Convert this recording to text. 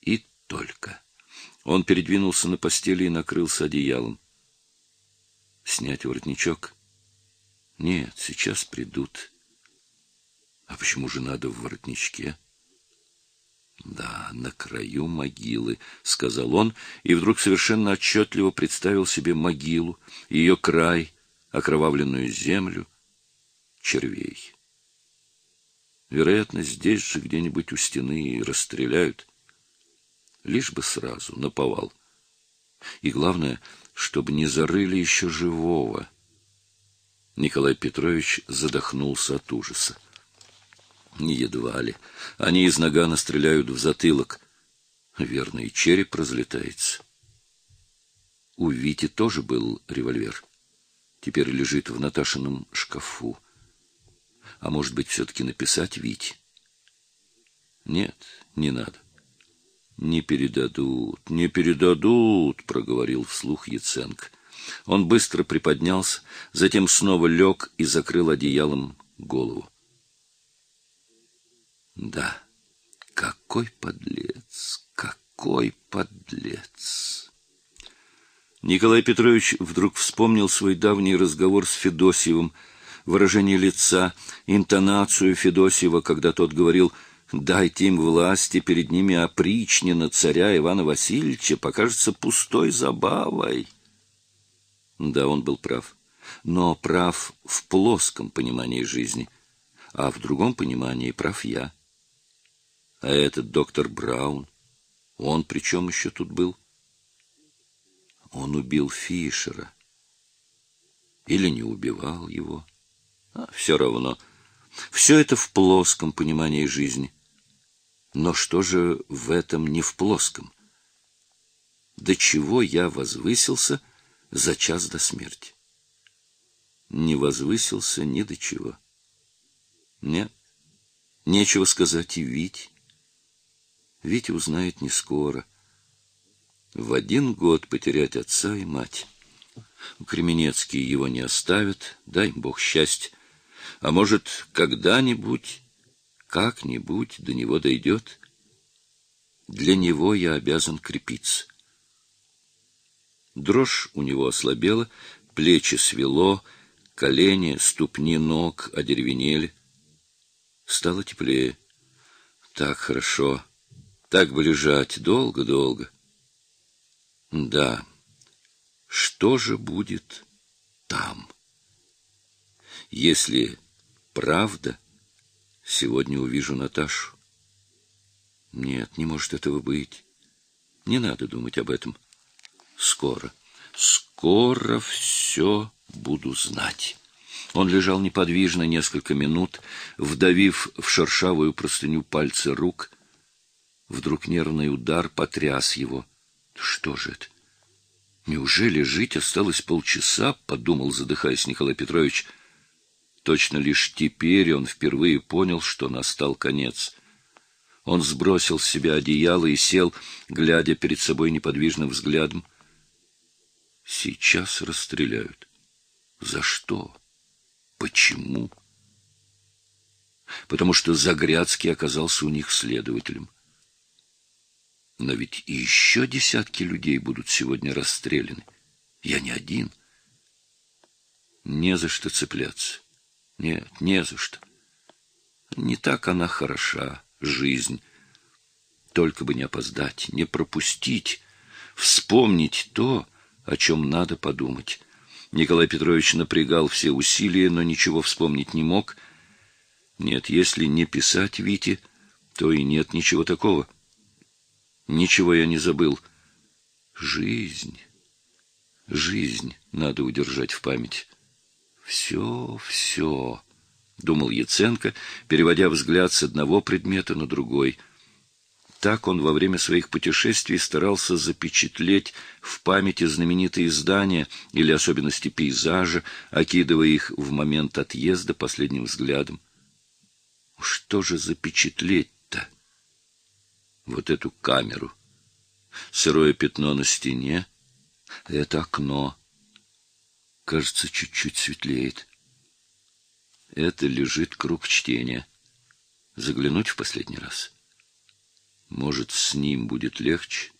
И только. Он передвинулся на постели и накрылся одеялом. Снять воротничок? Нет, сейчас придут. А почему же надо в воротничке? Да, на краю могилы, сказал он, и вдруг совершенно отчетливо представил себе могилу, ее край, окровавленную землю, червей. Вероятно, здесь же где-нибудь у стены и расстреляют. Лишь бы сразу, наповал. И главное, чтобы не зарыли еще живого. Николай Петрович задохнулся от ужаса. Едва ли. Они из нагана стреляют в затылок. Верно, и череп разлетается. У Вити тоже был револьвер. Теперь лежит в Наташином шкафу. А может быть, все-таки написать Вите? Нет, не надо. Не передадут, не передадут, проговорил вслух Яценко. Он быстро приподнялся, затем снова лег и закрыл одеялом голову. Да, какой подлец, какой подлец! Николай Петрович вдруг вспомнил свой давний разговор с Федосиевым, выражение лица, интонацию Федосиева, когда тот говорил «дайте им власти, перед ними опричнина царя Ивана Васильевича покажется пустой забавой». Да, он был прав, но прав в плоском понимании жизни, а в другом понимании прав я. А этот доктор Браун, он при чем еще тут был? Он убил Фишера. Или не убивал его. А, все равно. Все это в плоском понимании жизни. Но что же в этом не в плоском? До чего я возвысился за час до смерти? Не возвысился ни до чего. Нет, нечего сказать и Вить. Витя узнает не скоро. В один год потерять отца и мать. Кременецкие его не оставят, дай им Бог счастья. А может, когда-нибудь, как-нибудь до него дойдет. Для него я обязан крепиться. Дрожь у него ослабела, плечи свело, колени, ступни ног одеревенели. Стало теплее. Так хорошо. Так бы лежать долго-долго. Да, что же будет там? Если правда, сегодня увижу Наташу. Нет, не может этого быть. Не надо думать об этом. Скоро, скоро все буду знать. Он лежал неподвижно несколько минут, вдавив в шершавую простыню пальцы рук — Вдруг нервный удар потряс его. Что же это? Неужели жить осталось полчаса, подумал, задыхаясь Николай Петрович. Точно лишь теперь он впервые понял, что настал конец. Он сбросил с себя одеяло и сел, глядя перед собой неподвижным взглядом. Сейчас расстреляют. За что? Почему? Потому что Загрядский оказался у них следователем. Но ведь и еще десятки людей будут сегодня расстреляны. Я не один. Не за что цепляться. Нет, не за что. Не так она хороша, жизнь. Только бы не опоздать, не пропустить, вспомнить то, о чем надо подумать. Николай Петрович напрягал все усилия, но ничего вспомнить не мог. Нет, если не писать Вите, то и нет ничего такого. Ничего я не забыл. Жизнь. Жизнь надо удержать в память. Все, все, думал Яценко, переводя взгляд с одного предмета на другой. Так он во время своих путешествий старался запечатлеть в памяти знаменитые здания или особенности пейзажа, окидывая их в момент отъезда последним взглядом. Что же запечатлеть вот эту камеру. Сырое пятно на стене. Это окно. Кажется, чуть-чуть светлеет. Это лежит круг чтения. Заглянуть в последний раз. Может, с ним будет легче?